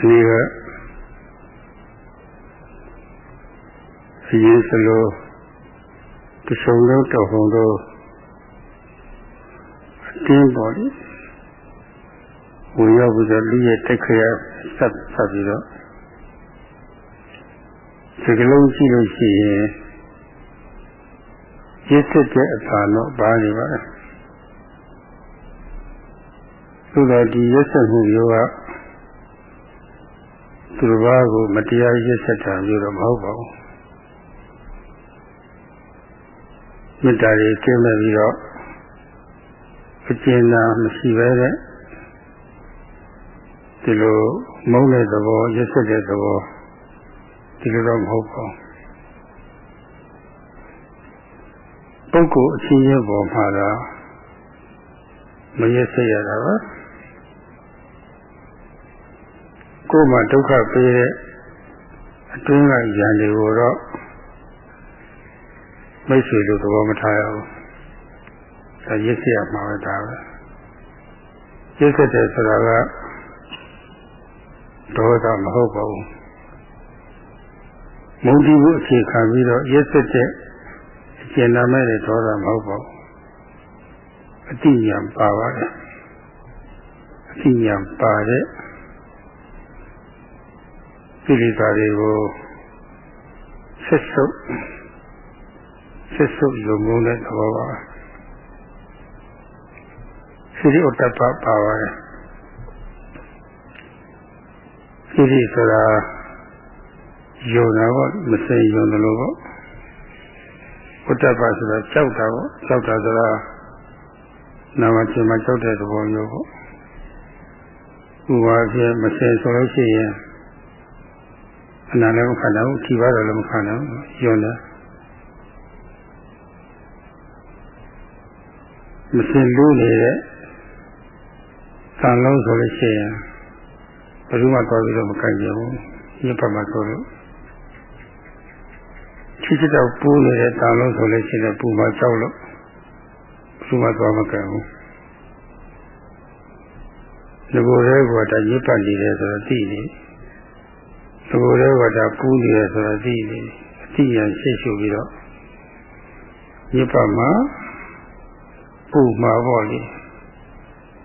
ဒီကအရင်စလို့တဆုံလုံးတော်ဟုံတော့အတင်းပေါ်လေဝင်ရောက်ပြီးတော့လူရဲ့တက်ခရဆက်ဆက်ပြီးတော့ဒီကလုံးကြည့်လို့ရှိရင်ရစ်စစ်တဲ့အသာတော့ပါနေပါလားသို့တော့ဒီရစ်စစ်မှုမျိုးက သူတစ်ပါးကိုမတရားရစ်စစ်တာမျိုးတော့မဟုတ်ပါဘူးမေတ္တာတွေကျင်းမဲ့ပြီးတော့အကျဉ်းသာမရှိပဲတဲ့ဒီလိုမုန်းတဲ့သဘောရစ်စစ်တဲ့သဘောဒီလိုတော့မဟုတ်ပါဘူးပုဂ္ဂိုလ်အချင်းချင်းပေါ်မှာတော့မရစ်စစ်ရတာပါ ကိုယ်မှာဒုက္ခပေးတဲ့အတွင်းကဉာဏ်တွေကိုတော့မိတ်ဆွေလိုသဘောမထားရဘူး။ဒါရစ်စရာမှာပဲဒါပဲ။ရစ်စတဲ့ဆိုတာကဒေါသမဟုတ်ပါဘူး။မုန်းတီးဖို့အခြေခံပြီးတော့ရစ်စတဲ့အကျဉ်းနာမဲ့တဲ့ဒေါသမဟုတ်ပါဘူး။အတိညာပါပါတယ်။အတိညာပါတဲ့ ကိလေသာတွေကိုဆက်ဆုပ်ဆက်ဆုပ်ယုံငုံတဲ့သဘောပါစိရိဥတ္တပပါပါတယ်စိရိဆိုတာယုံတာပေါ့မစိယုံတယ်လို့ပေါ့ဥတ္တပဆိုတာကြောက်တာပေါ့ကြောက်တာဆိုတာနာမချင်းမှာကြောက်တဲ့သဘောမျိုးပေါ့ဥပါဖြင့်မစိဆိုလို့ရှိရင် အနာလည်းမခံနိုင်ဘူးထိပါတော့လည်းမခံနိုင်ဘူးယွန်းတယ်မစင်လူးနေတဲ့သံလုံးဆိုလို့ရှိရင်ဘယ်သူမှတော်ပြီးတော့မကြိုက်ကြဘူးညစ်ပတ်မှဆိုလို့ချစ်ချစ်တော့ပူးနေတဲ့သံလုံးဆိုလို့ရှိရင်ပူမှကြောက်လို့ဘယ်သူမှတော်မကြိုက်ဘူးဒီကိုယ်လေးကတည်းကညစ်ပတ်နေတယ်ဆိုတော့သိနေ သဘောလေးကဒါပူးနေရဆိုတာသိနေအတိယရှိရှုပြီးတော့ညစ်ပတ်မှာပူမှာပေါ့လေ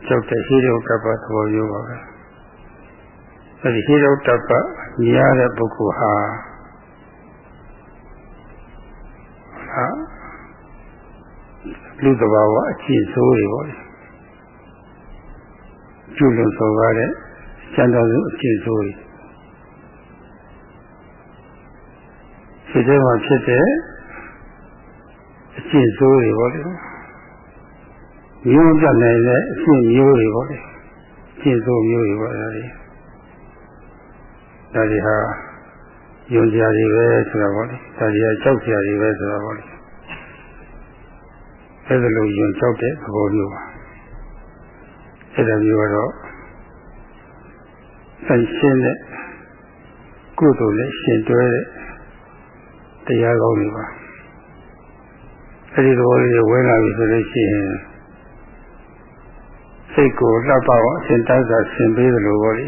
ကြောက်တဲ့ဟိရုကပ္ပသဘောမျိုးပါပဲအဲဒီဟိရုတပ္ပညီရတဲ့ပုဂ္ဂိုလ်ဟာဟာလူတဘာဝအကျင့်ဆိုးတွေပေါ့လေကျွလွန်ဆိုပါတဲ့စံတော်စုအကျင့်ဆိုးတွေ စိတ်ထဲမှာဖြစ်တဲ့အကျင့်ဆိုးတွေပေါ့လေမျိုးပြနိုင်တဲ့အကျင့်မျိုးတွေပေါ့လေအကျင့်ဆိုးမျိုးတွေပေါ့လေဒါတွေဟာယုံကြတွေပဲဆိုတာပေါ့လေဒါတွေကကြောက်ကြတွေပဲဆိုတာပေါ့လေအဲဒါလိုယုံကြောက်တဲ့သဘောမျိုးပါအဲဒါမျိုးကတော့ဆိုင်ရှင်းတဲ့ကုသိုလ်နဲ့ရှင်တွဲတဲ့ တရားကောင်းတွေပါအဲဒီသဘောလေးဝဲလာပြီဆိုလို့ရှိရင်စိတ်ကိုလှပအောင်အစဉ်တိုက်တာဆင်ပေးတယ်လို့ပြောလိ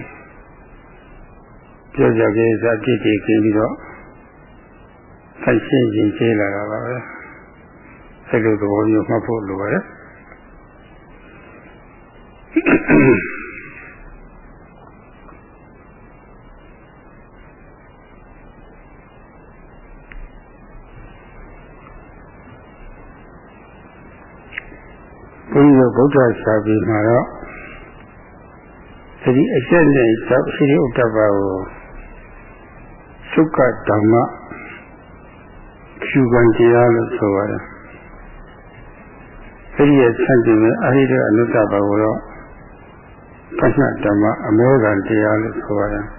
ပြောကြကြေးစားပြည့်ကြည်ပြီးတော့ဆက်ရှင်းရင်ကျေးလာတာပါပဲအဲလိုသဘောမျိုးမှတ်ဖို့လိုပါတယ်ဘုန်းကြီးတို့ဗု ဒ္ဓစာပေမှာတော့ဒီအကျက်နဲ့သောရှိဥတ္တပါကိုသုခဓမ္မဖြူခံတရားလို့ဆိုပါတယ်။အဲဒီရဲ့ဆန့်ကျင်မဲ့အဟိတအနုတ္တပါကိုတော့ပဋ္ဌဓမ္မအမောကံတရားလို့ဆိုပါတယ်။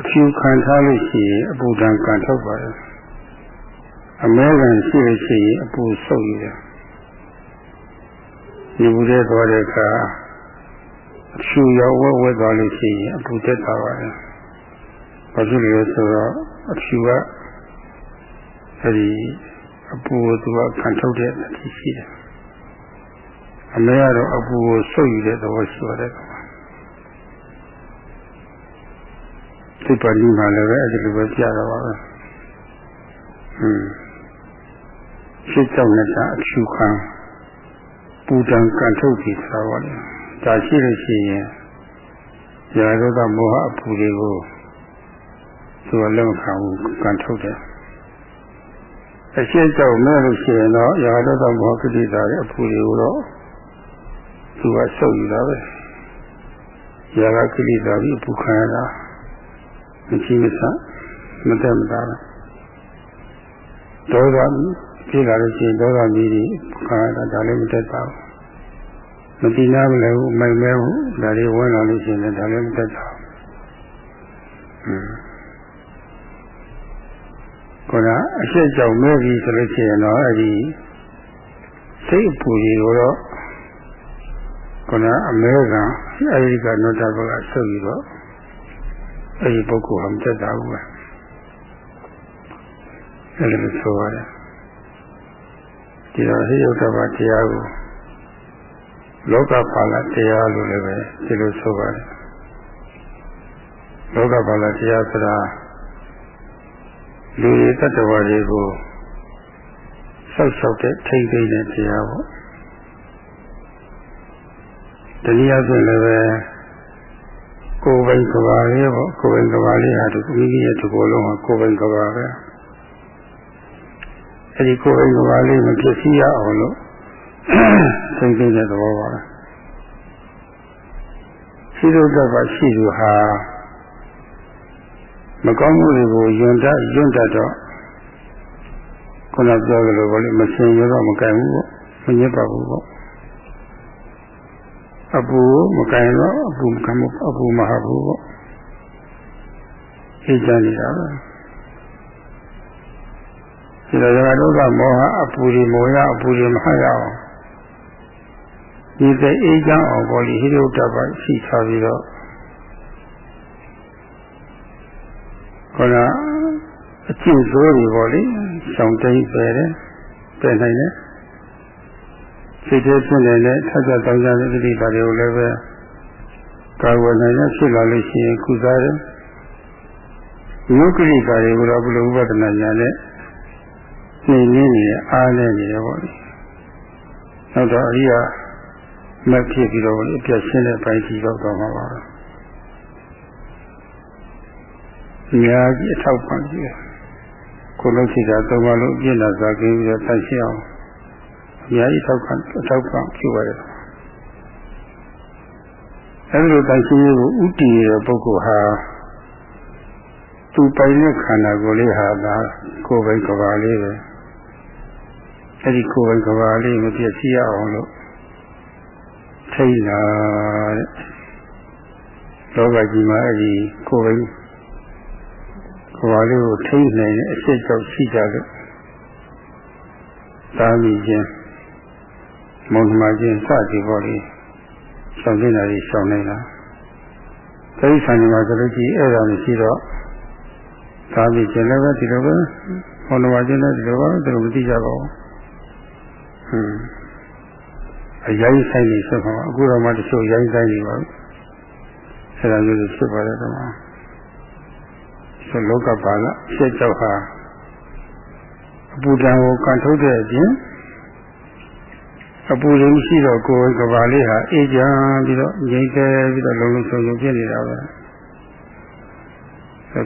အဖြူခံထားလို့ရှိရင်အပူဒဏ်ကန်ထုတ်ပါတယ်။အမဲကန်ရှိလို့ရှိရင်အပူဆုပ်ရတယ် ဒီဘူးတဲ့သွားတဲ့အခါအဖြူရောက်ဝဲဝဲသွားလို့ရှိရင်အပူတက်တာပါပဲဘာဖြစ်လို့လဲဆိုတော့အဖြူကအဲဒီအပူကိုသူကခံထုတ်တဲ့အဖြစ်ရှိတယ်အမဲကတော့အပူကိုဆုပ်ယူတဲ့သဘောရှိပါတယ်စိတ်ပါဠိမှာလည်းပဲအဲ့ဒီလိုပဲပြတော့ပါပဲဟွန်းရှစ်ကြောင့်နဲ့တာအဖြူခံ ပူတံကန်ထုတ်ပြီးသာပါလေဒါရှိလို့ရှိရင်ရာဇဒမောဟအပူတွေကိုသူကလက်မခံဘူးကန်ထုတ်တယ်အရှင်းကြောင့်မဲ့လို့ရှိရင်တော့ရာဇဒမောဟကိဋ္တာရဲ့အပူတွေကိုတော့သူကဆုပ်ယူတာပဲရာဂကိဋ္တာပြီးအပူခံရတာမကြည့်မစမတက်မတာဒေါသ ဖြစ်လာလို့ရှိရင်ဒေါသကြီးကြီးခံရတာဒါလည်းမတက်တာဘူးမတိနာမလဲဘူးမိုက်မဲဘူးဒါတွေဝင်လာလို့ရှိရင်ဒါလည်းမတက်တာဘူးခေါင်းကအရှက်ကြောင့်မဲပြီဆိုလို့ရှိရင်တော့အဲ့ဒီစိတ်အပူကြီးကိုတော့ခေါင်းကအမဲကအဲဒီကနောတဘကဆုပ်ပြီးတော့အဲ့ဒီပုဂ္ဂိုလ်ဟာမတက်တာဘူးပဲအဲ့လိုဆိုရတယ် ဒီတော့ဟိယုတ္တဘာတရားကိုလောကပါဠတရားလို့လည်းပဲဒီလိုဆိုပါတယ်လောကပါဠတရားဆိုတာလူတွေတ attva တွေကိုဆောက်ရှောက်တဲ့ထိမ့်သိမ့်တဲ့တရားပေါ့တနည်းအားဖြင့်လည်းပဲကိုယ်ပိုင်ကဘာလေးပေါ့ကိုယ်ပိုင်ကဘာလေးဟာဒီမိမိရဲ့ဒီကိုယ်လုံးဟာကိုယ်ပိုင်ကဘာပဲ အဲဒီကိုယ်ပိုင်ကဘာလေးမဖြစ်စီရအောင်လို့သိသိတဲ့သဘောပါရှိလို့တော့ပါရှိသူဟာမကောင်းမှုတွေကိုယွန်တယွန့်တတ်တော့ခုနပြောသလိုပေါ့လေမစင်ရတော့မကင်ဘူးပေါ့မညစ်ပါဘူးပေါ့အပူမကင်တော့အပူမကင်ဘူးအပူမဟာဘူးပေါ့အေးချမ်းနေတာပဲ ဒီလိုရတော့ကမောဟအပူတွေမောဟအပူတွေမဟာရအောင်ဒီစိတ်အေးချမ်းအောင်ပေါ်လိဟိရုဒ္ဓပါရှိထားပြီးတော့ခေါ်အကျင့်ဆိုးတွေပေါ်လိရှောင်တိန်ပဲတယ်ပြနိုင်တယ်စိတ်ထဲဖြစ်နေတဲ့ထပ်ထပ်တောင်းကြတဲ့တိပါတွေကိုလည်းပဲကာဝယ်နိုင်ရဖြစ်လာလို့ရှိရင်ကုစားတယ်ယုတ်ကိရိကာတွေကိုတော့ဘုလိုဥပဒနာညာနဲ့ နေနေနေအားနေနေတယ်ပေါ့လေနောက်တော့အရိယာမဖြစ်ပြီးတော့အပြတ်ရှင်းတဲ့ပိုင်းကြီးတော့တော့မှာပါအများကြီးအထောက်ပံ့ကြည့်ကိုလုံးရှိတာသုံးပါလို့ပြည့်လာစားကင်းပြီးတော့တန်ရှင်းအောင်အများကြီးထောက်ခံအထောက်ပံ့ပြုပါတယ်အဲဒီလိုတန်ရှင်းရေးကိုဥတည်တဲ့ပုဂ္ဂိုလ်ဟာသူပိုင်တဲ့ခန္ဓာကိုယ်လေးဟာဒါကိုယ်ပိုင်ကဘာလေးပဲ အဲဒီကိုယ်ပိုင်ကဘာလေးမပြည့်စည်ရအောင်လို့ထိတ်လာတဲ့လောကကြီးမှာအဲဒီကိုယ်ပိုင်ကဘာလေးကိုထိတ်နိုင်တဲ့အဖြစ်ကြောင့်ရှိကြလို့သာမီချင်းမုံဓမ္မချင်းစသည်ပေါ်လေးရှောင်နေတာကြီးရှောင်နေတာတိရစ္ဆာန်တွေမှာဆိုလို့ကြည့်အဲ့ဒါမရှိတော့သာမီချင်းလည်းပဲဒီလိုပဲမုံဓမ္မချင်းလည်းဒီလိုပဲသူတို့မသိကြပါဘူး ဟွန်းအရင်ဆိုင်နေဆက်ပါအခုတော့မှတချို့ရိုင်းဆိုင်နေပါဘူးအဲ့ဒါမျိုးဖြစ်ပါတယ်တော့ဆိုလောကပါဠရှက်ကြောက်ဟာအပူတံကိုကန်ထုတ်တဲ့အပြင်အပူရင်းရှိတော့ကိုယ်ကဘာလေးဟာအေးချမ်းပြီးတော့ငြိမ်သက်ပြီးတော့လုံလုံချုံချုံဖြစ်နေတာပဲ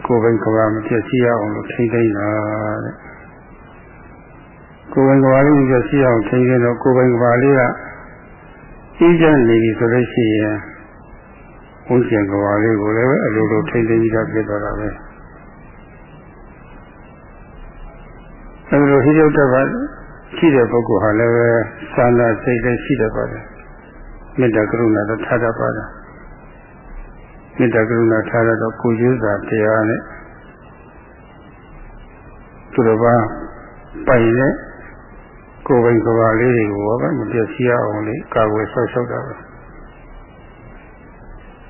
ကိုယ်ပိုင်ကဘာမဖြစ်စီရအောင်လို့ထိမ့်သိမ့်တာတဲ့ ကိုယ်ပိုင်ကဘာလေးမဖြစ်စီရအောင်ထိမ့်သိမ့်တော့ကိုယ်ပိုင်ကဘာလေးကအေးချမ်းနေပြီဆိုလို့ရှိရင်ဝိဉ္ဇဉ်ကဘာလေးကိုလည်းအလိုလိုထိမ့်သိမ့်ပြီးတော့ဖြစ်သွားတာပဲအဲဒီလိုဟိရုဒ္ဓဘာရှိတဲ့ပုဂ္ဂိုလ်ဟာလည်းပဲသာနာစိတ်လည်းရှိတတ်ပါတယ်မေတ္တာကရုဏာတော့ထားတတ်ပါတယ်မေတ္တာကရုဏာထားရတော့ကိုကျိုးစာတရားနဲ့သူတော်ဘာပိုင်တဲ့ ကိုယ်ပိုင်ကဘာလေးတွေကိုပဲမပြည့်စည်အောင်လေကာဝယ်ဆောက်ရှောက်တာပဲ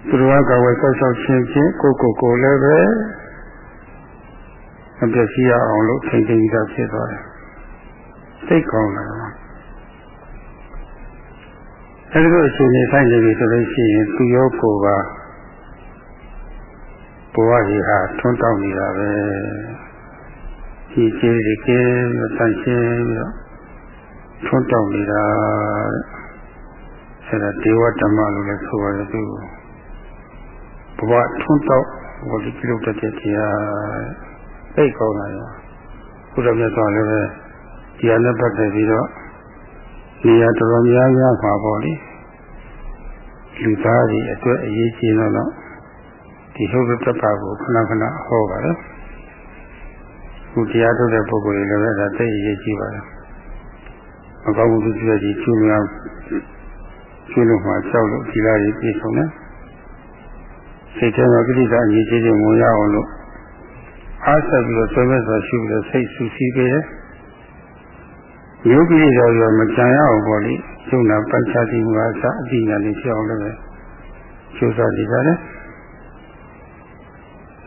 သူတော်ဘာကာဝယ်ဆောက်ရှောက်ခြင်းဖြင့်ကိုယ်ကိုယ်ကိုလည်းပဲမပြည့်စည်အောင်လို့ထိမ့်သိမ်းတာဖြစ်သွားတယ်စိတ်ကောင်းလာတာအဲဒီလိုအချိန်ကြီးဆိုင်နေပြီဆိုလို့ရှိရင်သူရောကိုယ်ပါဘဝကြီးဟာထွန်းတောက်နေတာပဲဒီကျေးတွေကင်းတန်ရှင်းပြီးတော့ ထွန်းတောက်နေတာအဲဒါဒေဝဓမ္မလို့လည်းဆိုရတယ်သူဘဝထွန်းတောက်ဘုရားပြုလုပ်တဲ့တရားသိကောင်းလာရောဘုရားမြတ်စွာလည်းပဲတရားနဲ့ပတ်သက်ပြီးတော့နေရာတော်တော်များများပါပေါ့လေလူသားတွေအတွက်အရေးကြီးတော့ဒီဟုတ်တဲ့တပါကိုခဏခဏဟောပါတယ်ခုတရားထုတ်တဲ့ပုဂ္ဂိုလ်တွေလည်းဒါသိအရေးကြီးပါတယ် မကောင်းမှုသူပြည့်ကြီးကျူးများကျူးလို့မှကြောက်လို့ဒီလားကြီးပြည့်စုံတယ်စိတ်ထဲမှာကိလေသာအရေးကြီးခြင်းဝင်ရအောင်လို့အားဆက်ပြီးတော့ဆွေးမဲ့စွာရှိပြီးတော့စိတ်ဆူဆီးပေးတယ်ယောဂီတွေရောမကြံရအောင်ပေါ့လေကျုံနာပတ်ချတိမှုအစအတိညာလေးဖြစ်အောင်လည်းပဲကျိုးစားနေကြတယ်။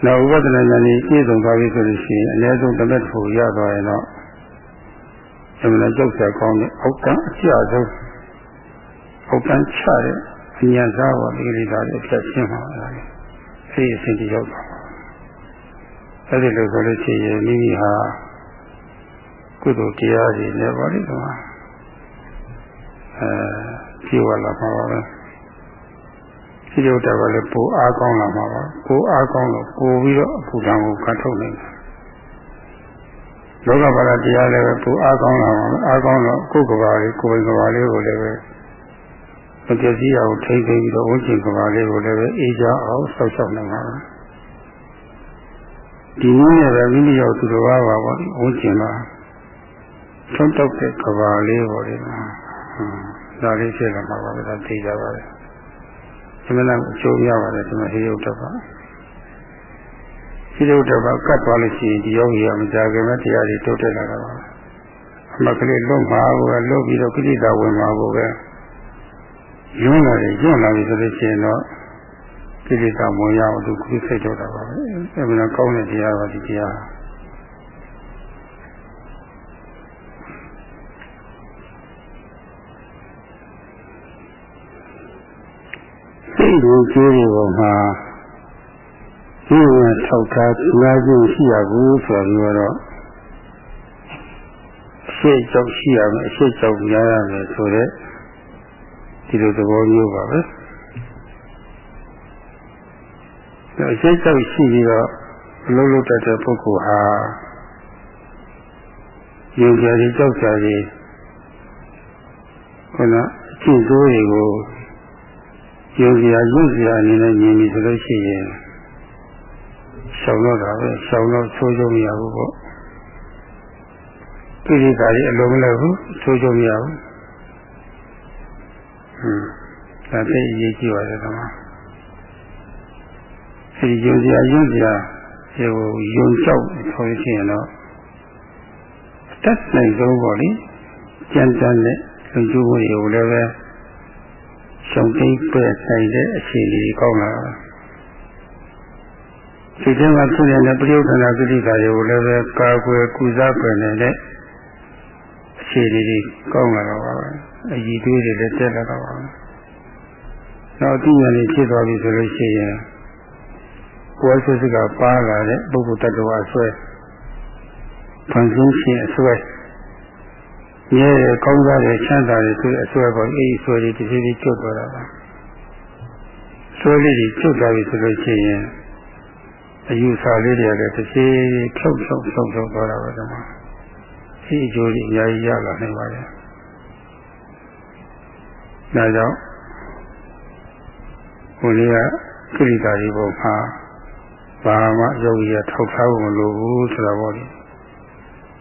နောက်ဥပဒနာဉာဏ်ကြီးပြည့်စုံသွားပြီဆိုလို့ရှိရင်အနည်းဆုံးတစ်မက်ဖို့ရသွားရင်တော့ အမှန်ကြောက်ဆက်ကောင်းတဲ့အောက်တန်းအကျဆုံးအောက်တန်းချတဲ့အညာစားပေါ်ဒီလိတာတွေအဖြစ်ရှင်းမှာပါလေ။အဲဒီအစဉ်တရောက်သွားပါအဲဒီလိုဆိုလို့ရှိရင်မိမိဟာကုသိုလ်တရားတွေနဲ့ပါလိမ့်မှာအဲကြည့်ဝလာမှာပါပဲဒီလိုတော့လည်းပိုအားကောင်းလာမှာပါပိုအားကောင်းလို့ပိုပြီးတော့အပူတံကိုကတ်ထုတ်နိုင်တယ် လောကပါဠတရားလည်းပဲပိုအားကောင်းလာမှာအားကောင်းတော့ကိုယ်ကဘာလေးကိုယ်ကဘာလေးကိုလည်းပဲမပြည့်စည်အောင်ထိမ့်သိပြီးတော့ဝိဉ္ဇဉ်ကဘာလေးကိုလည်းပဲအေးကြအောင်ဆောက်ရှောက်နိုင်ပါပါဒီနည်းနဲ့ပဲမိမိရောက်သူတော်ဘာပါပေါ့ဝိဉ္ဇဉ်မှာသုံးတော့တဲ့ကဘာလေးပေါ့လေဒါလေးဖြစ်လာမှာပါပဲဒါသိကြပါပဲဒီမနအကျိုးရပါတယ်ဒီမှာဟိယုတ်တော့ပါ ဟိယုတ်တော့ကတ်သွားလို့ရှိရင်ဒီယောဂီကမကြခင်မဲ့တရားတွေတိုးတက်လာတာပါအမကလေးလွတ်မှာကိုပဲလွတ်ပြီးတော့ကိလေသာဝင်မှာကိုပဲယွန်းလာတယ်ယွန်းလာပြီဆိုလို့ရှိရင်တော့ကိလေသာဝင်ရအောင်သူခုစိတ်တော့တာပါပဲအဲမနာကောင်းတဲ့တရားပါဒီတရားစိတ်ကိုကျိုးတွေပေါ်မှာ ဒီကထောက်ထားလာခြင်းရှိရဘူးဆိုပြီးတော့အရှိကြောက်ရှိရမယ်အရှိကြောက်များရမယ်ဆိုတဲ့ဒီလိုသဘောမျိုးပါပဲအရှိကြောက်ရှိပြီးတော့အလုံးလုံးတတ်တဲ့ပုဂ္ဂိုလ်ဟာယုံကြည်ကြောက်ကြည်ခုနအကျင့်တိုးတွေကိုယုံစရာယုံစရာအနေနဲ့မြင်ပြီဆိုလို့ရှိရင် ရှောင်တော့တာပဲရှောင်တော့ဆိုးကြုံမရဘူးပေါ့ပြိဋိကာရီအလုံးမလဲဘူးဆိုးကြုံမရဘူးဟွန်းဒါသိအရေးကြီးပါတယ်ကွာဒီယုံစရာယုံစရာဒီကိုယုံကြောက်ဆိုလို့ရှိရင်တော့တတ်နိုင်ဆုံးပေါ့လေကြံတန်းတဲ့လူကျိုးကိုလည်းပဲရှုံသိပ်ပဲဆိုင်တဲ့အခြေအနေကောင်းလာ စိတ်ထဲမှာဖြစ်နေတဲ့ပရိယုဒ္ဓနာကိဋ္တာတွေကိုလည်းပဲကာကွယ်ကုစားပယ်နေတဲ့အခြေအနေတွေကောင်းလာတော့ပါပဲအည်သွေးတွေလည်းတက်လာတော့ပါပဲနောက်အတိညာဉ်ဖြစ်သွားပြီဆိုလို့ရှိရင်ကိုယ်ဆွေးစကပါလာတဲ့ပုဂ္ဂိုလ်တ attva ဆွဲဖန်ဆင်းခြင်းအဆွဲမြဲတယ်ကောင်းစားတယ်ချမ်းသာတယ်ဆိုအစွဲပေါ်အေးဆိုရည်တစ်ဖြည်းဖြည်းကျွတ်သွားတာပါဆွဲလေးကြီးကျွတ်သွားပြီဆိုလို့ရှိရင် အယူဆလေးတွေကလည်းတစ်ဖြည်းဖြုတ်ဖြုတ်ဖြုတ်ဖြုတ်သွားတာပါဒီမှာဒီအကျိုးကြီးအများကြီးရလာနိုင်ပါတယ်ဒါကြောင့်ဘုရားကိရိတာဒီဘုံမှာဘာမှယောဂီရထောက်ထားဖို့မလိုဘူးဆိုတာပေါ့လေ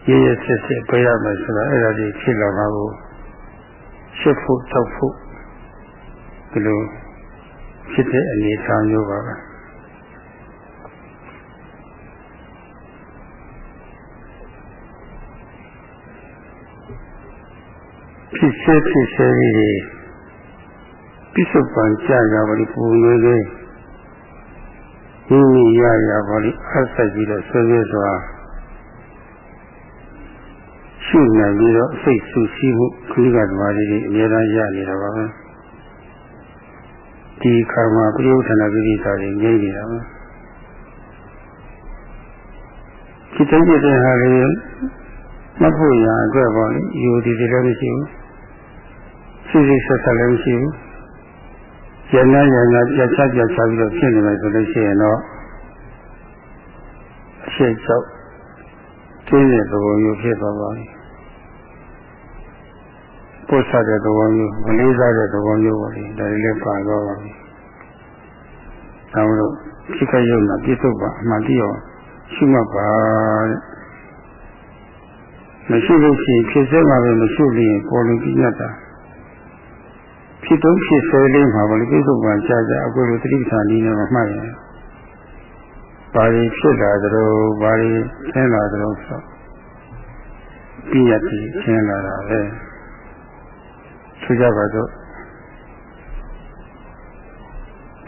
ရရစစ်စစ်ပေးရမယ်ဆိုတာအဲ့ဒါကြီးဖြစ်လာမှာကိုရှစ်ဖို့တောက်ဖို့ဒီလိုဖြစ်တဲ့အနေအထားမျိုးပါပဲ ဖြစ်စေဖြစ်စေကြီးပြစ္ဆုတ်ပံကြာရပါလိပူရွေးလေးမိမိရရပါလိအဆက်ကြီးတော့ဆွေးဆွေးစွာရှုနိုင်ပြီးတော့စိတ်ဆူဆီးမှုခလိကသမားတွေအများအားရနေတာပါပဲဒီခါမှာပရိယုဌာဏပိဋကတွေငြိမ့်နေတာပါဖြစ်တဲ့ဖြစ်တဲ့ဟာလေးမှတ်ဖို့ရအတွက်ပေါ့လေယူဒီဒီလည်းမရှိဘူး စိစိဆက်ဆက်လည်းမရှိဘူးရဏရဏပြတ်ချပြတ်ချပြီးတော့ဖြစ်နေမယ်ဆိုလို့ရှိရင်တော့အရှိတ်ကျောက်ကျင်းတဲ့သဘောမျိုးဖြစ်သွားပါပြီပို့ဆက်တဲ့သဘောမျိုးမလေးစားတဲ့သဘောမျိုးပေါ့လေဒါတွေလည်းပါတော့ပါပြီ။ဒါမို့ဖြစ်ခဲ့ရုံနဲ့ပြည့်စုံပါအမှန်တရားရှိမှပါတဲ့မရှိလို့ရှိရင်ဖြစ်စေမှာပဲမရှိလို့ရင်ပေါ်လို့ပြညတ်တာ ဖြစ်တော့ဖြစ်ဆွဲလေးမှာဘယ်လိုပြည့်စုံပါကြာကြာအခုလိုသတိဌာနီးနဲ့မှတ်ရင်ဘာတွေဖြစ်လာသလိုဘာတွေဆင်းလာသလိုဆိုပြည့်ရည်ဆင်းလာတာပဲဆိုကြပါတော့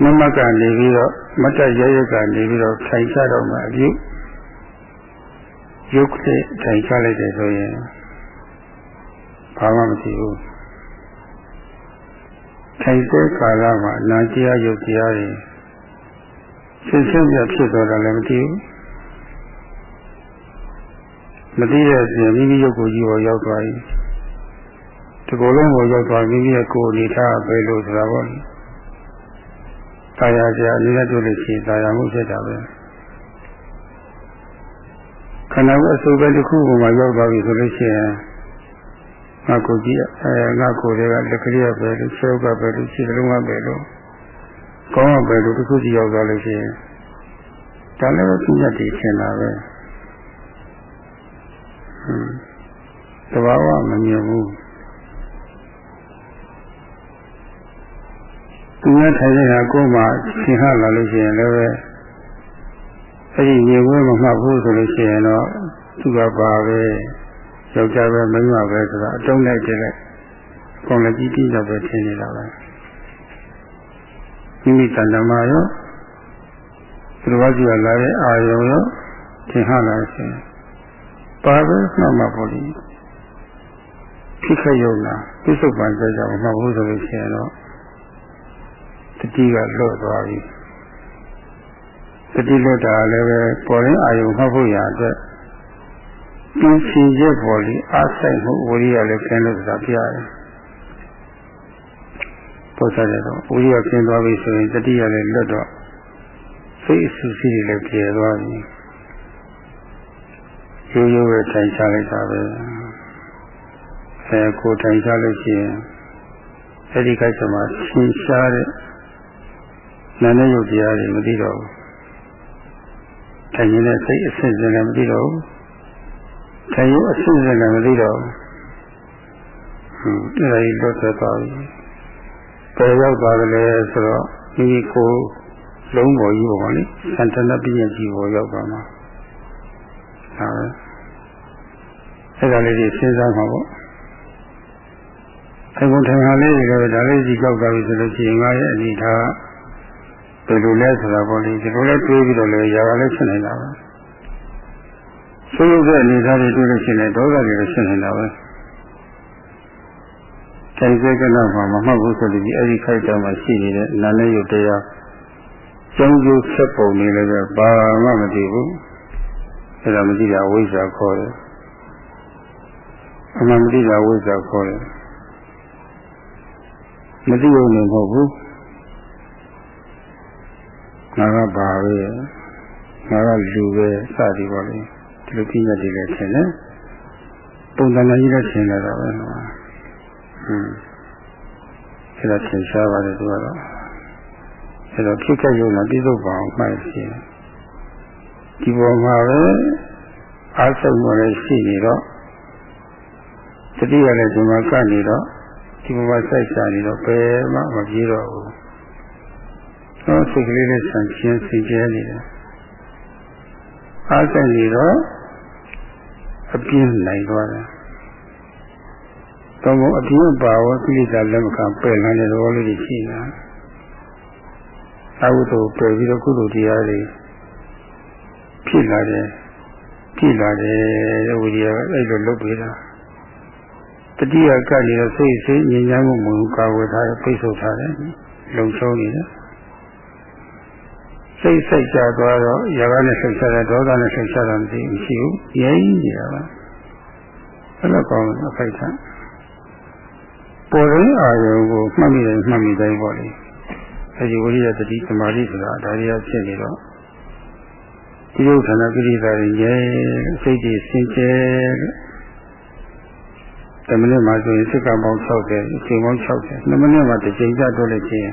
မမကနေပြီးတော့မတ်တရရကနေပြီးတော့ထိုင်ချတော့မှအပြုရုပ်တဲ့ထိုင်ချလိုက်တယ်ဆိုရင်ဘာမှမသိဘူး ထိုင်တဲ့ကာလမှာနာတရားရုပ်တရားတွေဆင်းဆင်းပြဖြစ်သွားတာလည်းမသိဘူးမသိတဲ့ပြင်မိမိရုပ်ကိုကြီးပေါ်ရောက်သွားပြီဒီကိုယ်လုံးကိုရောက်သွားမိမိရဲ့ကိုယ်အနေထားပဲလို့ဆိုတာပေါ့တာယာကြအနေနဲ့တွေ့လို့ရှိရင်တာယာမှုဖြစ်တာပဲခန္ဓာကိုယ်အစုပဲတစ်ခုကိုမှရောက်သွားပြီဆိုလို့ရှိရင် ငါကိုကြည့်အဲငါကိုယ်တွေကလက်ကလေးပဲလို့ဆွဲကပဲလို့ခြေလုံးကပဲလို့ကောင်းကပဲလို့တစ်ခုကြည့်ရောက်သွားလို့ရှိရင်ဒါလည်းပဲပြည့်တည်ထင်တာပဲဟွန်းတဘာဝမမြင်ဘူးသူများထိုင်နေတာကိုယ်မှသင်္ခါလာလို့ရှိရင်လည်းပဲအဲ့ဒီရေဝဲမမှတ်ဘူးဆိုလို့ရှိရင်တော့သူကပါပဲ ယောက်ျားပဲမိန်းမပဲဆိုတာအတုံးလိုက်တယ်လေကောင်းလည်းကြီးကြီးတော့ပဲထင်နေတာပဲမိမိတဏ္ဍမှာရောသူတော်ဘာကြီးကလာတဲ့အာယုံရောသင်္ခါလာရှင်ပါပဲမှတ်မှာပေါ့လေဖြစ်ခဲ့ရုံလားပြစ္ဆုတ်ပံကြကြမမှတ်ဘူးဆိုလို့ရှိရင်တော့တတိကလွတ်သွားပြီတတိလွတ်တာလည်းပဲပေါ်ရင်အာယုံမှတ်ဖို့ရအတွ က်ပြင်းချင်ချက်ပေါ်လီအားဆိုင်မှုဝိရိယလည်းကျင်းလို့ဆိုတာပြရတယ်ပေါ်စားတယ်တော့ဝိရိယကျင်းသွားပြီဆိုရင်တတိယလည်းလွတ်တော့စိတ်အဆူစီးတွေလည်းပြေသွားပြီရိုးရိုးပဲထိုင်ချလိုက်တာပဲအဲကိုထိုင်ချလို့ရှိရင်အဲ့ဒီကိစ္စမှာရှင်းရှားတဲ့နာနဲ့ရုပ်တရားတွေမသိတော့ဘူး။ထိုင်ရင်လည်းစိတ်အစစ်စစ်လည်းမသိတော့ဘူး။ ထိုင်ရင်အစစ်စစ်လည်းမသိတော့ဘူး။ဟွန်းအဲ့ဒါကြီးလွတ်သက်သွားပြီ။ပယ်ရောက်သွားတယ်လေဆိုတော့ဒီကိုလုံးပေါ်ကြီးပေါ့လေ။သံတနာပြည့်ကြီးပေါ်ရောက်သွားမှာ။ဒါပဲ။အဲ့ဒါလေးကြီးစဉ်းစားမှာပေါ့။အခုထင်ဟာလေးတွေလည်းဒါလေးကြီးကြောက်သွားပြီဆိုလို့ရှိရင်ငါရဲ့အနေထားဘယ်လိုလဲဆိုတာပေါ့လေဒီလိုလဲတွေးပြီးတော့လည်းຢာကလည်းဖြစ်နေတာပဲ ဆိုးတဲ့အနေထားတွေတွေ့လို့ရှိရင်ဒေါသတွေလည်းဖြစ်နေတာပဲတိုင်စေကနောက်မှာမမှတ်ဘူးဆိုလို့ဒီအဲ့ဒီခိုက်တောင်မှာရှိနေတဲ့နာနဲ့ရုပ်တရားကျုံကျုပ်ဆက်ပုံနေလည်းပဲဘာမှမသိဘူးအဲ့ဒါမသိတာဝိဇ္ဇာခေါ်တယ်အမှန်မသိတာဝိဇ္ဇာခေါ်တယ်မသိုံနေမဟုတ်ဘူးငါကပါပဲငါကလူပဲစသည်ပေါ့လေဒီ လိုပြည့်ညတ်တွေလည်းထင်တယ်ပုံသဏ္ဍာန်ကြီးလည်းထင်လာတာပဲဟွန်းအဲ့ဒါသင်ရှားပါတယ်သူကတော့အဲ့တော့ဖြစ်ခဲ့ရုံနဲ့ပြည့်စုံပါအောင်မှတ်ရှင်ဒီပေါ်မှာပဲအားစုံမလည်းရှိနေတော့တတိယလည်းဒီမှာကနေတော့ဒီမှာစိုက်စားနေတော့ဘယ်မှမပြေတော့ဘူး။တော့စိတ်ကလေးနဲ့ဆန့်ကျင်စိတ်ကျဲနေတယ်။အားဆိုင်နေတော့ အပြင်းနိုင်သွားတယ်။တော့အပြင်းပါဝကိလေသာလက်မခံပယ်လန်းတဲ့သဘောလေးတွေရှိနေတာ။အဝိတ္တပယ်ပြီးတော့ကုသိုလ်တရားတွေဖြစ်လာတယ်။ဖြစ်လာတယ်ဝိရိယအဲ့လိုလုပ်ပေးတာ။တတိယကနေတော့စိတ်စိတ်ဉာဏ်ဉာဏ်မှုမူကာဝယ်ထားတယ်ပိတ်ဆို့ထားတယ်လုံဆုံးနေတယ် စိတ်စိတ်ကြသွားတော့ရာဂနဲ့ဆက်ဆက်တဲ့ဒေါသနဲ့ဆက်ဆက်တာမရှိဘူးငြိမ်းနေတာပါအဲ့လိုကောင်းတဲ့အဖိုက်ထပေါ်ရင်းအာယုံကိုမှတ်မိတယ်မှတ်မိတိုင်းပေါ့လေအဲဒီဝိရိယတတိသမာဓိဆိုတာဒါတွေကဖြစ်နေတော့ဒီလိုခန္ဓာကိရိတာတွေရဲ့စိတ်ကြီးစင်ကြယ်တမနစ်မှာဆိုရင်စိတ်ကပေါင်း60အချိန်ပေါင်း60နှစ်မိနစ်မှာတစ်ချိန်ကြတော့လည်းချင်း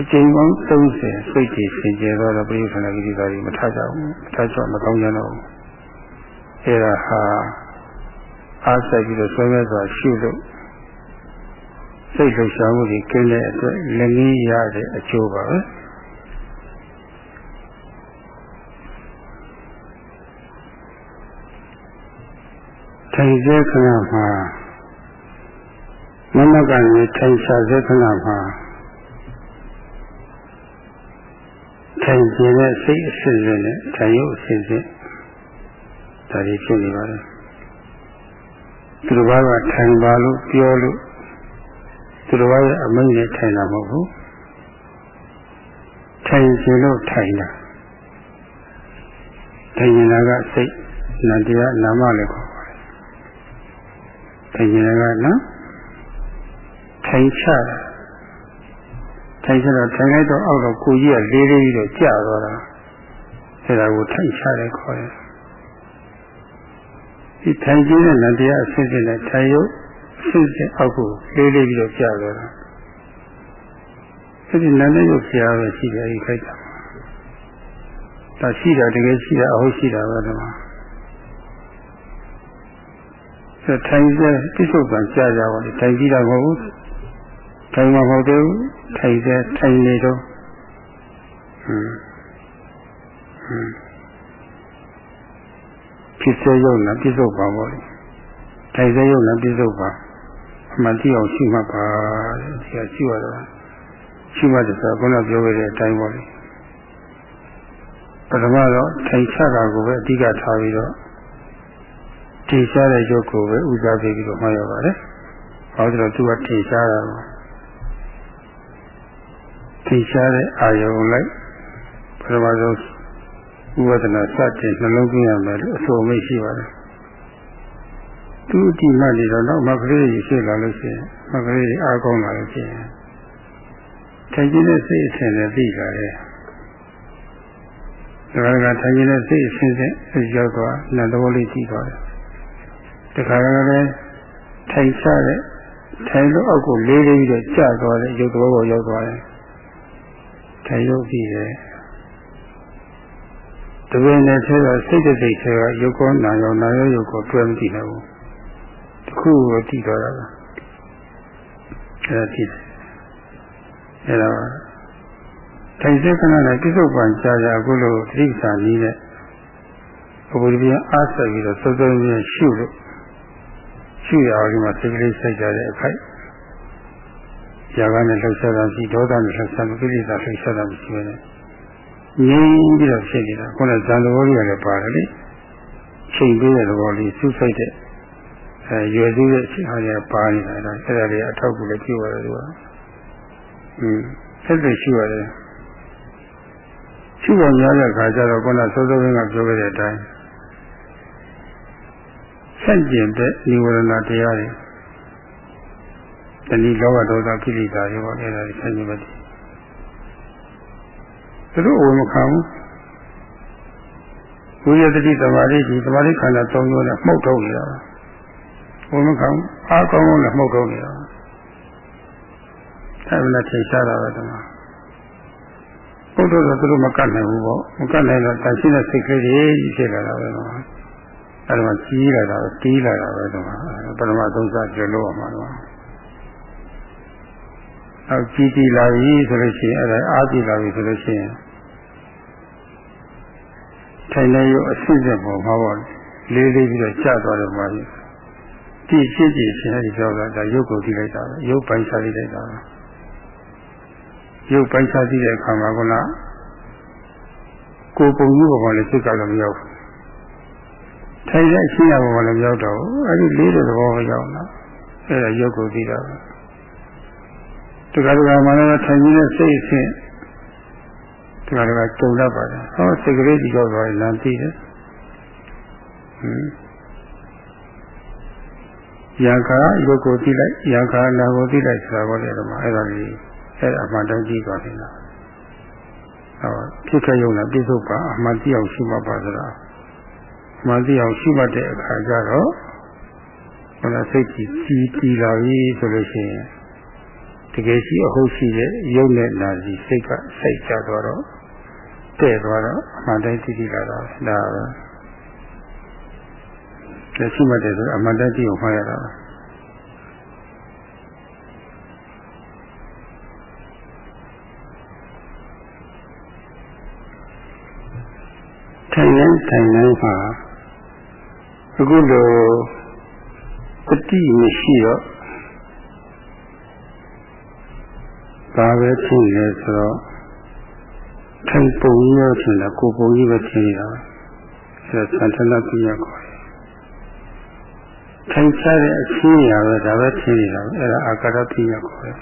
အချိန်ပေါင်း30စိတ်ကြီးစင်ကြယ်တော့ပရိသနာကိရိတာတွေမထကြဘူးမထကြမကောင်းကြတော့ဘူးအဲဒါဟာအားဆက်ပြီးတော့ဆွဲမဲ့စွာရှုလို့စိတ်လှုပ်ရှားမှုတွေကျင်းတဲ့အတွက်လည်းငင်းရတဲ့အကျိုးပါပဲထိုင်စေခဏမှာမမကနေထိုင်ချစေခဏမှာ ထိုင်ခြင်းနဲ့စိတ်အစစ်စစ်နဲ့ထိုင်ရုပ်အစစ်စစ်ဒါတွေဖြစ်နေပါတယ်သူတို့ဘာကထိုင်ပါလို့ပြောလို့သူတော်ရဲ့အမိန့်နဲ့ထိုင်တာမဟုတ်ဘူးထိုင်ခြင်းလို့ထိုင်တာထိုင်နေတာကစိတ်နတရားနာမလည်းခေါ်ပါတယ်ထိုင်နေတာကနော်ထိုင်ချတာ ထိုင်ချတော့ထိုင်လိုက်တော့အောက်တော့ကိုကြီးကလေးလေးပြီးတော့ကြာသွားတာအဲဒါကိုထိုင်ချတယ်ခေါ်တယ်ဒီထိုင်ခြင်းနဲ့နတရားအစစ်စစ်နဲ့ထိုင်ရုပ်စိတ်နဲ့အောက်ကိုလေးလေးပြီးတော့ကြာသွားတာအဲဒီနာနဲ့ရုပ်ဆရာပဲရှိတယ်ဒီခိုက်တာဒါရှိတာတကယ်ရှိတာအဟုတ်ရှိတာပဲဒီမှာအဲထိုင်စေပြစ္ဆုတ်ကကြာကြပါလေထိုင်ကြည့်တာမဟုတ်ဘူး ထိုင်မှာမဟုတ်သေးဘူးထိုင်စေထိုင်နေတော့ဟွန်းဟွန်းဖြစ်စေရုံနဲ့ပြစ္ဆုတ်ပါပေါ့လေထိုင်စေရုံနဲ့ပြစ္ဆုတ်ပါအမှန်တရားရှိမှပါတဲ့ဒီကရှိရတော့ရှိမှတဲ့ဆိုခုနပြောခဲ့တဲ့အတိုင်းပေါ့လေပထမတော့ထိုင်ချတာကိုပဲအဓိကထားပြီးတော့ထင်ရှားတဲ့ရုပ်ကိုပဲဥစားပေးပြီးတော့မှတ်ရပါတယ်။ဘာလို့လဲဆိုတော့သူကထင်ရှားတာပါ ထင်ရှားတဲ့အာယုံလိုက်ပထမဆုံးဥပဒနာစတဲ့နှလုံးသွင်းရမယ်လို့အဆိုမိတ်ရှိပါတယ်သူအတိမှတ်နေတော့နောက်မကလေးကြီးရှိလာလို့ရှိရင်မကလေးကြီးအားကောင်းလာလို့ရှိရင်ထိုင်ခြင်းနဲ့စိတ်အစဉ်နဲ့သိကြတယ်။ဒါကထိုင်ခြင်းနဲ့စိတ်အစဉ်နဲ့အရောက်သွားနတ်တော်လေးကြည့်သွားတယ်။တခါကလည်းထိုင်ချတဲ့ထိုင်လို့အောက်ကိုလေးလေးပြီးတော့ကျသွားတဲ့ရုပ်တော်ကိုရောက်သွားတယ်။ ထိုင်ရုပ်ကြည့်တယ်။တပည့်နဲ့ထဲကစိတ်တစိတ်ထဲကရုပ်ကောနာရောနာရောရုပ်ကိုတွဲမကြည့်နိုင်ဘူး။တခုကိုတည်သွားတာပါအဲဒါတည်တယ်အဲတော့ထိုင်စေခဏနဲ့ပြစ္ဆုတ်ပံကြာကြာအခုလိုတိဋ္ဌာနည်းနဲ့ဘုရားပြန်အားဆက်ပြီးတော့စောစောချင်းရှုလို့ရှုရအောင်ဒီမှာစိတ်ကလေးစိုက်ကြတဲ့အခိုက် ຢာကနဲ့လှုပ်ရှားတာရှိဒေါသနဲ့လှုပ်ရှားမှုကိလေသာလှုပ်ရှားတာမရှိဘဲနဲ့ငြိမ်းပြီးတော့ဖြစ်နေတာခုနကဇန်တော်ကြီးလည်းပါတယ်လေချိန်ပေးတဲ့သဘောလေးစူးစိုက်တဲ့အဲရွယ်စုရဲ့အချိန်ဟာရပါနေတာအဲ့ဒါတွေအထောက်ကူလည်းပြုရတယ်သူကอืมဆက်သွယ်ရှိရတယ်ရှိပေါ်များတဲ့ခါကျတော့ခုနစောစောကပြောခဲ့တဲ့အတိုင်းဆက်ကျင်တဲ့និဝရဏတရားတွေ တဏှိလောဘဒေါသကိလေသာတွေပေါ့အဲ့ဒါတွေဆက်ကျင်ပဲသူတို့ဝေမခံဘူးဝိရတတိသမာဓိဒီသမာဓိခန္ဓာ၃မျိုးနဲ့မှုတ်ထုတ်နေတာဝန်မခံအားကောင်းကောင်းနဲ့မှုတ်တော့နေတာအဲ့ဒါနဲ့ထိရှားတာပဲဒီမှာဘုဒ္ဓတော့သူတို့မကတ်နိုင်ဘူးပေါ့မကတ်နိုင်တော့တန်ရှင်းတဲ့စိတ်ကလေးတွေဖြစ်လာတာပဲဒီမှာအဲ့ဒါမှကြီးလာတာပဲတီးလာတာပဲဒီမှာပထမသုံးစားကျော်လို့ရမှာတော့ အောက်ကြီးတီးလာပြီဆိုလို့ရှိရင်အဲ့ဒါအားကြီးလာပြီဆိုလို့ရှိရင်ထိုင်နေရအစစ်စစ်ပေါ်မှာပေါ့လေးလေးပြီးတော့ကျသွားတယ်မှာကြီးကြည့်ရှင်းကြည့်ရှင်းအဲဒီပြောတာဒါရုပ်ကိုကြည့်လိုက်တာပဲရုပ်ပိုင်းစားလိုက်တာပဲရုပ်ပိုင်းစားကြည့်တဲ့အခါမှာကကိုယ်ပုံကြီးပေါ်မှာလည်းစိတ်ကတော့မရောက်ဘူးထိုင်တဲ့အရှင်းရပေါ်မှာလည်းမရောက်တော့ဘူးအဲဒီလေးတဲ့သဘောပဲရောက်လာအဲဒါရုပ်ကိုကြည့်တာပဲ တခါတခါမှလည်းထိုင်နေတဲ့စိတ်အဆင့်ဒီမှာကကြုံတတ်ပါတယ်ဟောစိတ်ကလေးဒီတော့ပါလမ်းသိတယ်ဟင်းယံခါရုပ်ကိုသိလိုက်ယံခါနာကိုသိလိုက်ဆိုတာပေါ့လေတော့အဲ့ဒါလေးအဲ့ဒါအမှန်တိုင်းကြည့်ပါနေတာဟောဖြစ်ခဲ့ရုံနဲ့ပြစ္ဆုတ်ပါအမှန်သိအောင်ရှိမှပါဆိုတာအမှန်သိအောင်ရှိမှတဲ့အခါကျတော့ဘုရားစိတ်ကြီးကြီးကြည်လာပြီဆိုလို့ရှိရင် တကယ်ရှိအဟုတ်ရှိတဲ့ရုပ်နဲ့နာစီစိတ်ကစိတ်ကြတော့တော့တဲ့သွားတော့အမှန်တိုင်းသိသိလာတာဒါပဲလက်ရှိမှတည်းဆိုအမှန်တည်းကြည့်ကိုမှားရတာထိုင်နေထိုင်နေမှာအခုလိုတတိမရှိတော့ ဘာပဲဖြစ်လဲဆိုတော့ထိုင်ပုံကြီးရောထင်တယ်ကိုပုံကြီးပဲထင်နေတာအဲဒါသံသနာပြရခေါ်တယ်ထိုင်ချတဲ့အချင်းရာပဲဒါပဲထင်နေတာအဲ့ဒါအာကာရပြညာခေါ်တယ်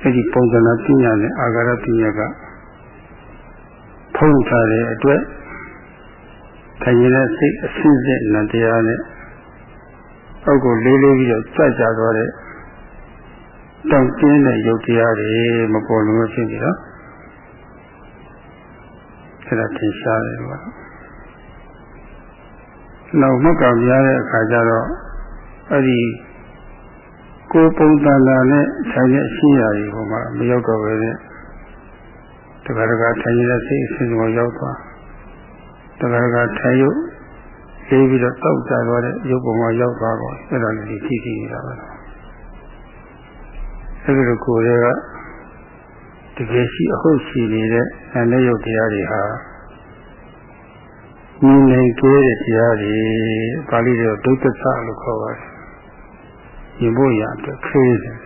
အဲ့ဒီပုံစံနာပြညာနဲ့အာကာရပြညာကဖုံးထားတဲ့အတွက်ထိုင်ရတဲ့စိတ်အစစ်စစ်နတရားနဲ့အောက်ကိုလေးလေးပြီးတော့ကြွကြသွားတဲ့ တောင့်တင်းတဲ့ယုတ်တရားတွေမပေါ်လို့ဖြစ်နေတော့အဲ့ဒါထင်ရှားတယ်ကွာနောက်မှတ်ကများတဲ့အခါကျတော့အဲ့ဒီကိုယ်ပုံတန်လာနဲ့ဆိုင်တဲ့အရှင်းရာတွေဟိုမှာမရောက်တော့ပဲနဲ့တခါတခါထိုင်ရတဲ့စိတ်အစဉ်ကိုရောက်သွားတခါတခါထိုင်ရုပ်လေးပြီးတော့တောက်ကြသွားတဲ့ရုပ်ပုံမှာရောက်သွားတော့အဲ့ဒါလေးကြည့်ကြည့်နေတာပဲ အဲ့ဒီလိုကိုယ်ရဲ့တကယ်ရှိအဟုတ်ရှိနေတဲ့နာနဲ့ရုပ်တရားတွေဟာမြင်နိုင်ကြတဲ့တရားတွေပါဠိတော်ဒုက္ခသလို့ခေါ်ပါတယ်။မြင်ဖို့ရအတွက်ခေးတယ်။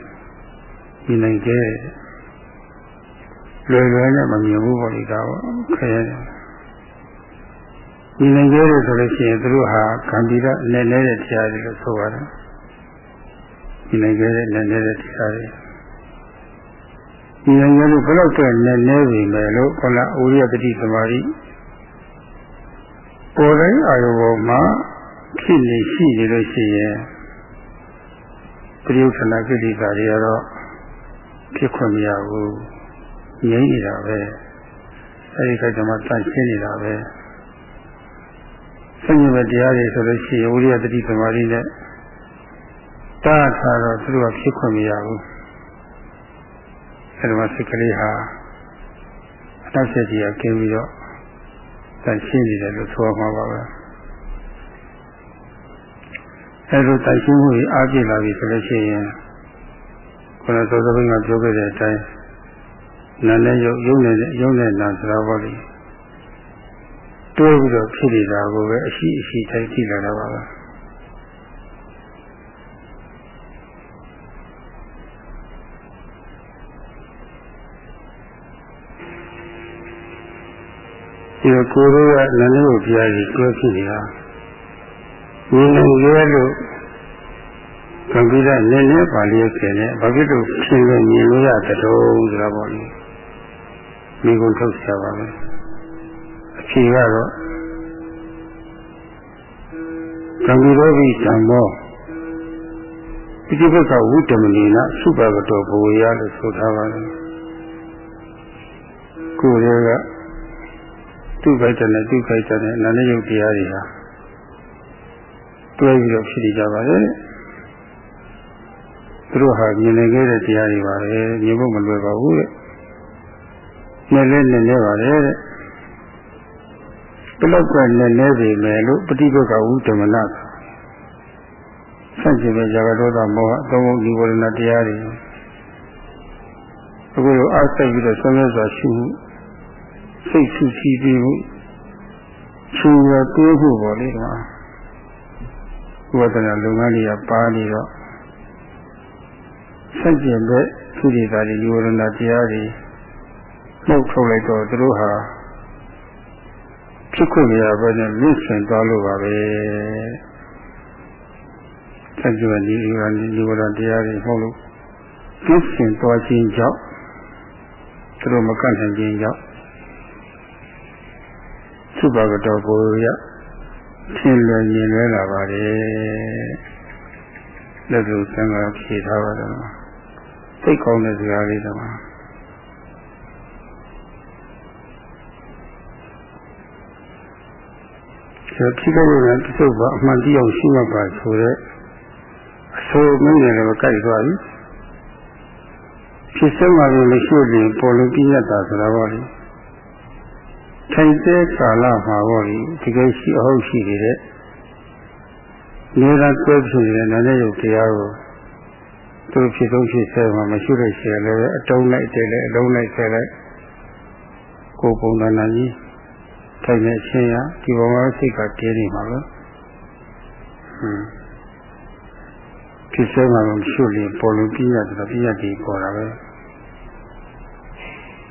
မြင်နိုင်ကြတဲ့လွယ်လွယ်နဲ့မမြင်ဘူးပေါ့လေဒါပေါ့ခဲတယ်။မြင်နိုင်ကြတဲ့ဆိုလို့ရှိရင်သူတို့ဟာကံပြီးတော့နည်းနည်းတဲ့တရားတွေလို့ဆိုပါတယ်။မြင်နိုင်ကြတဲ့နည်းနည်းတဲ့တရားတွေ မြင်နိုင်ကြလို့ဘယ်တော့ကျနည်းနည်းပြီမယ်လို့ခေါ်လာအိုရိယတတိသမารိပေါ်တိုင်းအာရုံပေါ်မှာဖြစ်နေရှိနေလို့ရှိရင်ပရိယုထနာကိလေသာတွေကတော့ဖြစ်ခွင့်မရဘူးငြိမ့်နေတာပဲအဲဒီကကြမှာတန့်ရှင်းနေတာပဲဆင်ញင်မဲ့တရားတွေဆိုလို့ရှိရင်ဝိရိယတတိသမာဓိနဲ့တားထားတော့သူတို့ကဖြစ်ခွင့်မရဘူး အဲဒီမှာစိတ်ကလေးဟာအနောက်ဆက်ကြီးကကျင်းပြီးတော့တန်ရှင်းနေတယ်လို့ဆိုရမှာပါပဲအဲလိုတန်ရှင်းမှုကြီးအားပြည့်လာပြီဆိုလို့ရှိရင်ခုနသောသဘင်ကပြောခဲ့တဲ့အတိုင်းနာနဲ့ရုပ်ရုပ်နဲ့ရုပ်နဲ့နာဆိုတာပေါ့လေတွဲပြီးတော့ဖြစ်နေတာကိုပဲအရှိအရှိတိုင်းကြည့်လာတာပါပဲ ဒီကိုယ်တို့ကနည်းနည်းကိုပြရည်တွဲဖြစ်နေတာမြင်နေရလို့ကံပြီးတော့နည်းနည်းပါလိမ့်ခင်နဲ့ဘာဖြစ်လို့ဖြစ်လို့မြင်လို့ရတဲ့တုံးဆိုတာပေါ့လေမိကုန်ထုတ်ဆရာပါပဲအဖြေကတော့ကံပြီးတော့ဒီသံမောဒီဘက်ကဝိတ္တမနီနာသုဘကတောဘဝရလို့ဆိုထားပါတယ် ကိုယ်ရဲ့ကသူ့ခိုက်တဲ့နဲ့သူ့ခိုက်တဲ့နာနဲ့ယုတ်တရားတွေဟာတွဲပြီးတော့ဖြစ်နေကြပါလေသူတို့ဟာမြင်နေခဲ့တဲ့တရားတွေပါပဲမြင်ဖို့မလွယ်ပါဘူးတဲ့နည်းလဲနည်းလဲပါလေတဲ့ဘယ်လောက်ကနည်းလဲပြီမယ်လို့ပฏิပက္ခဝုဓမ္မနာဆန့်ကျင်တဲ့ဇာကဒေါသမောဟအသုံးလုံးဒီဝရဏတရားတွေအခုလိုအားစိတ်ပြီးတော့ဆွမ်းမြဲစွာရှိမှု စိတ်ဆူဆီးပြီးမှုချူရတိုးဖို့ပေါ့လေကွာဝိပဿနာလုပ်ငန်းတွေကပါနေတော့စัจကျင်တဲ့သုရိတာတွေဒီဝရဏတရားတွေနှုတ်ထုတ်လိုက်တော့သူတို့ဟာဖြစ်ခွင့်မရဘဲနဲ့မြင့်ဆင်သွားလို့ပါပဲစัจကျင်ဒီဝရဏဒီဝရဏတရားတွေဟုတ်လို့မြင့်ဆင်သွားခြင်းကြောင့်သူတို့မကန့်နိုင်ခြင်းကြောင့် သုဘကတော်ကိုရထင်လွယ်မြင်လွဲလာပါတယ်လက်သူသံဃာဖြေထားပါတယ်သိကောင်းတဲ့စကားလေးတော့ဆိုဖြစ်ခဲ့လို့လည်းသူ့ဘာအမှန်တရားရှိမှပါဆိုတဲ့အဆိုမင်းလည်းပဲကြိုက်သွားပြီဖြစ်ဆုံးမှာလည်းမရှိရင်ပေါ်လို့ပြည့်ရတာဆိုတာပေါ့လေ ထိုင်တဲ့ကာလမှာပေါ့လေတကယ်ရှိအဟုတ်ရှိနေတဲ့နေရာတွဲဖြစ်နေတဲ့နာနဲ့ရုပ်တရားကိုသူဖြစ်ဆုံးဖြစ်ဆဲမှာမရှိလို့ရှိရင်လည်းအတုံးလိုက်တယ်လေအလုံးလိုက်ဆဲလိုက်ကိုယ်ပုံသဏ္ဍာန်ကြီးထိုင်နေခြင်းရဒီဘဝစိတ်ကတည်နေမှာလို့ဟွန်းဖြစ်ဆဲမှာမရှိလို့ပေါ်လို့ပြည့်ရတယ်ပြည့်ရတယ်ပေါ်တာပဲ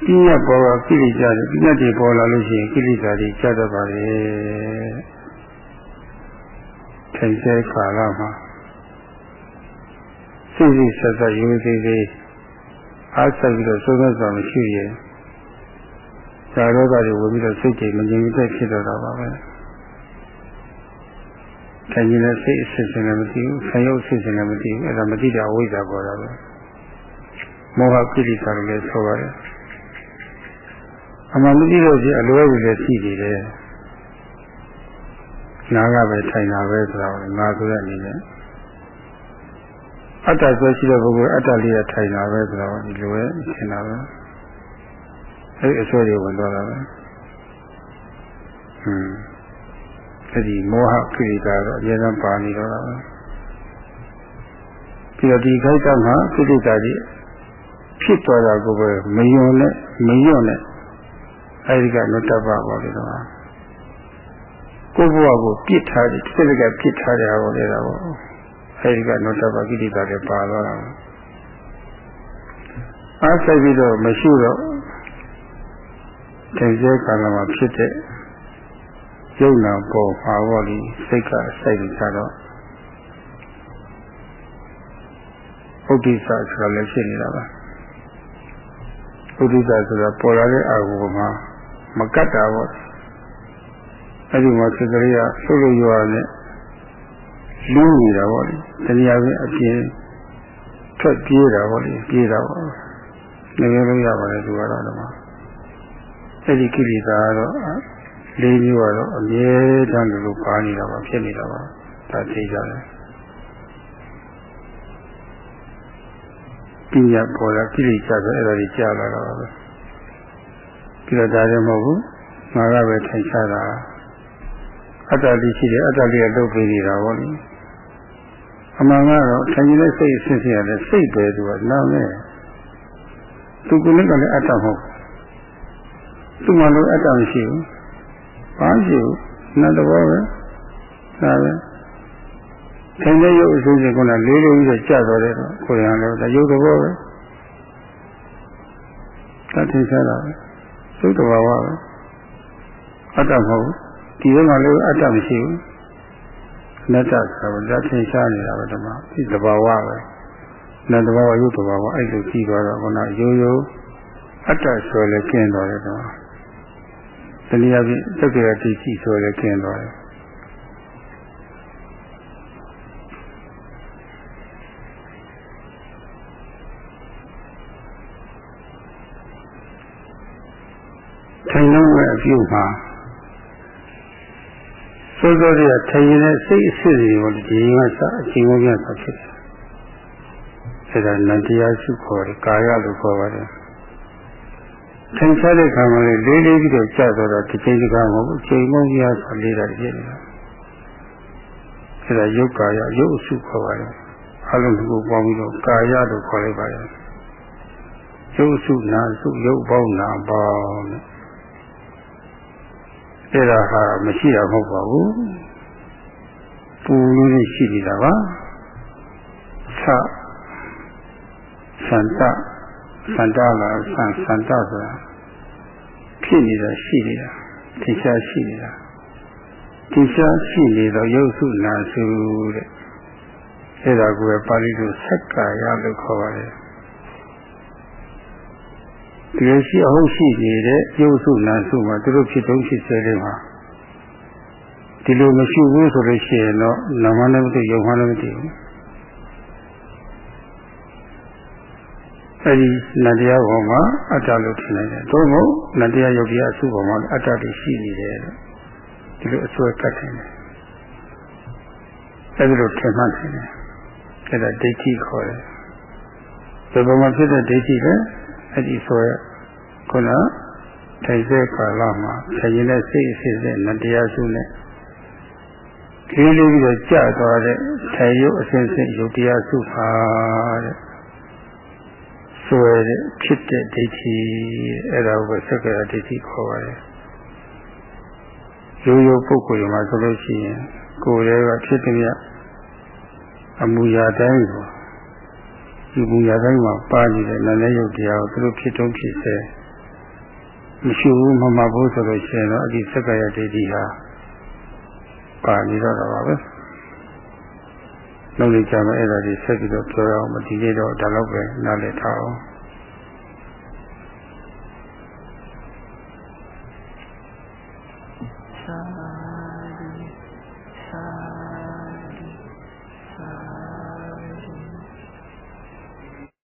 ပြည့်ရပေါ်ကကိလေသာတွေပြည့်တယ်ပေါ်လာလို့ရှိရင်ကိလေသာတွေကျတတ်ပါလေထိုင်ဆဲကာလမှာစိတ်စိတ်ဆက်ဆက်ရိုးသေးသေးအားဆက်ပြီးတော့စိုးစိုးဆောင်ရှိရင်ဇာရောဂါတွေဝင်ပြီးတော့စိတ်တွေမငြိမ်သက်ဖြစ်တော့တာပါပဲခံရင်လည်းစိတ်အစစ်စင်လည်းမသိဘူးခံရုပ်အစစ်စင်လည်းမသိဘူးအဲ့ဒါမသိတာဝိဇ္ဇာပေါ်တာပဲမောဟကိလေသာတွေလည်းဆိုပါတယ် အမှန်တကယ်လို့ရှိအလွဲတွေလည်းရှိနေတယ်နာကပဲထိုင်တာပဲဆိုတော့ငါဆိုတဲ့အနေနဲ့အတ္တဆိုရှိတဲ့ပုဂ္ဂိုလ်အတ္တလေးရထိုင်တာပဲဆိုတော့ဒီလိုပဲရှင်းတာပဲအဲဒီအစွဲတွေဝင်သွားတာပဲဟွန်းအဲဒီမောဟကိလေသာတော့အများဆုံးပါနေတော့တာပဲပြီးတော့ဒီခိုက်တာမှာကိလေသာကြီးဖြစ်သွားတာကိုပဲမယွန်နဲ့မယွန်နဲ့ အဲဒီကလွတ်တတ်ပါပါလေတော့ကိုယ့်ဘဝကိုပြစ်ထားတယ်တစ်ခါကပြစ်ထားတယ်ဟောလေတော့အဲဒီကလွတ်တတ်ပါကိလေသာတွေပါသွားတာအားဆိုင်ပြီးတော့မရှိတော့တင်ကျဲကာလမှာဖြစ်တဲ့ယုံနာပေါ်ပါတော့ဒီစိတ်ကစိုက်နေကြတော့ဥဒိစ္စဆိုတာလည်းဖြစ်နေတာပါဥဒိစ္စဆိုတာပေါ်လာတဲ့အာဟုမှာ မကတ်တာပေါ့အဲ့ဒီမှာစိတ်ကလေးကဆုပ်လို့ရွာနဲ့လင်းနေတာပေါ့လေတရားချင်းအပြင်ထွက်ပြေးတာပေါ့လေပြေးတာပေါ့နေရလို့ရပါတယ်သူကတော့တော့အဲ့ဒီကိလေသာကတော့လေးမျိုးကတော့အမြဲတမ်းလို့ပါနေတာပါဖြစ်နေတာပါဒါသိကြတယ်ပညာပေါ်လာကိလေသာဆိုအဲ့ဒါကြီးကြားလာတော့ပဲပြီး တော့ဒါလည်းမဟုတ်ဘူးငါကပဲထိုင်ချတာအတ္တလေးရှိတယ်အတ္တလေးကလုပ်ပေးနေတာဗောလေအမှန်ကတော့ထိုင်နေတဲ့စိတ်အစစ်စစ်ရတယ်စိတ်ပဲသူကနားနဲ့သူကလည်းကလည်းအတ္တမဟုတ်သူ့မှာလည်းအတ္တမရှိဘူးဘာရှိဘူးနတ်တော်ပဲဒါပဲထိုင်တဲ့ရုပ်အစိုးရကလည်းလေးလေးကြီးကြာတော့တယ်ကိုယ်ရံလည်းဒါရုပ်တော်ပဲတတ်ထင်ရှားတာပဲ သုတဘာဝပဲအတ္တမဟုတ်ဒီဘက်မှာလည်းအတ္တမရှိဘူးနတ္တဆိုတာတတ်ထင်ရှားနေတာပဲဓမ္မဒီတဘာဝပဲနတ်တဘာဝရုပ်တဘာဝအဲ့လိုကြည့်သွားတော့ခုနရိုးရိုးအတ္တဆိုလည်းကျင်းသွားတယ်တော့တနည်းအားဖြင့်တက္ကရာတိရှိဆိုလည်းကျင်းသွားတယ်ထိုင်လုံးရဲ့အ ပြုမှာစိုးစိုးတွေကထိုင်နေတဲ့စိတ်အစစ်တွေကိုဒီကစအချိန်ကုန်ပြတ်သွားဖြစ်တယ်။အဲဒါနတရားစုခေါ်တယ်ကာယလို့ခေါ်ပါတယ်။ထိုင်ချတဲ့ခါမှာလေလေးလေးပြီးတော့ကြာတော့ဒီချိန်တခါမဟုတ်ဘူးအချိန်ကုန်ပြတ်ဆိုလေးတာဖြစ်နေတာ။အဲဒါယုတ်ကာယယုတ်အစုခေါ်ပါတယ်။အလုံးစုကိုပေါင်းပြီးတော့ကာယလို့ခေါ်လိုက်ပါတယ်။ယုတ်စုနာစုယုတ်ပေါင်းနာပေါင်းတဲ့ အဲ့ဒါဟာမရှိတာမဟုတ်ပါဘူးပူလေးရှိနေတာပါသသန္တသန္တလာသံသန္တဆိုတာဖြစ်နေတာရှိနေတာထင်ရှားရှိနေတာထင်ရှားရှိနေတော့ရုပ်စုနာစုတဲ့အဲ့ဒါကိုပဲပါဠိလိုသက္ကာယလို့ခေါ်ပါတယ် ဒီလိုရှိအဟုတ်ရှိနေတဲ့ရုပ်စုနာစုမှာသူတို့ဖြစ်တုံးဖြစ်စေတယ်မှာဒီလိုမရှိဘူးဆိုလို့ရှိရင်တော့နာမလည်းမသိယုံမှလည်းမသိဘူးအဲဒီနတရားပေါ်မှာအတ္တလို့ထင်နေတယ်တို့မို့နတရားယုတ်တရားအစုပေါ်မှာအတ္တတွေရှိနေတယ်ဒီလိုအစွဲကတ်တယ်အဲဒီလိုထင်မှတ်တယ်အဲဒါဒိဋ္ဌိခေါ်တယ်ဒီပေါ်မှာဖြစ်တဲ့ဒိဋ္ဌိပဲ အဲ့ဒီဆိုရခုနထိုင်တဲ့ကာလမှာခရင်တဲ့စိတ်အစစ်စစ်နတရားစုနဲ့လေးလေးပြီးတော့ကြာသွားတဲ့ထိုင်ရုပ်အစစ်စစ်ယုတ်တရားစုပါတဲ့ဆိုရတဲ့ဖြစ်တဲ့ဒိဋ္ဌိအဲ့ဒါကိုစက္ကရာဒိဋ္ဌိခေါ်ပါတယ်ရိုးရိုးပုဂ္ဂိုလ်မှာဆိုလို့ရှိရင်ကိုယ်ရဲ့ကဖြစ်တဲ့မြတ်အမူအရာတိုင်းကို ဒီမူအရာတိုင်းမှာပါနေတဲ့နာနဲ့ရုပ်တရားကိုသူတို့ဖြစ်တုံးဖြစ်စေမရှိဘူးမမှတ်ဘူးဆိုလို့ရှိရင်တော့အဒီစက္ကရာဒိဋ္ဌိဟာပါနေတော့တာပါပဲနောက်နေ့ကျမှအဲ့ဒါဒီဆက်ပြီးတော့ပြောရအောင်မဒီနေ့တော့ဒါတော့ပဲနားလည်ထားအောင်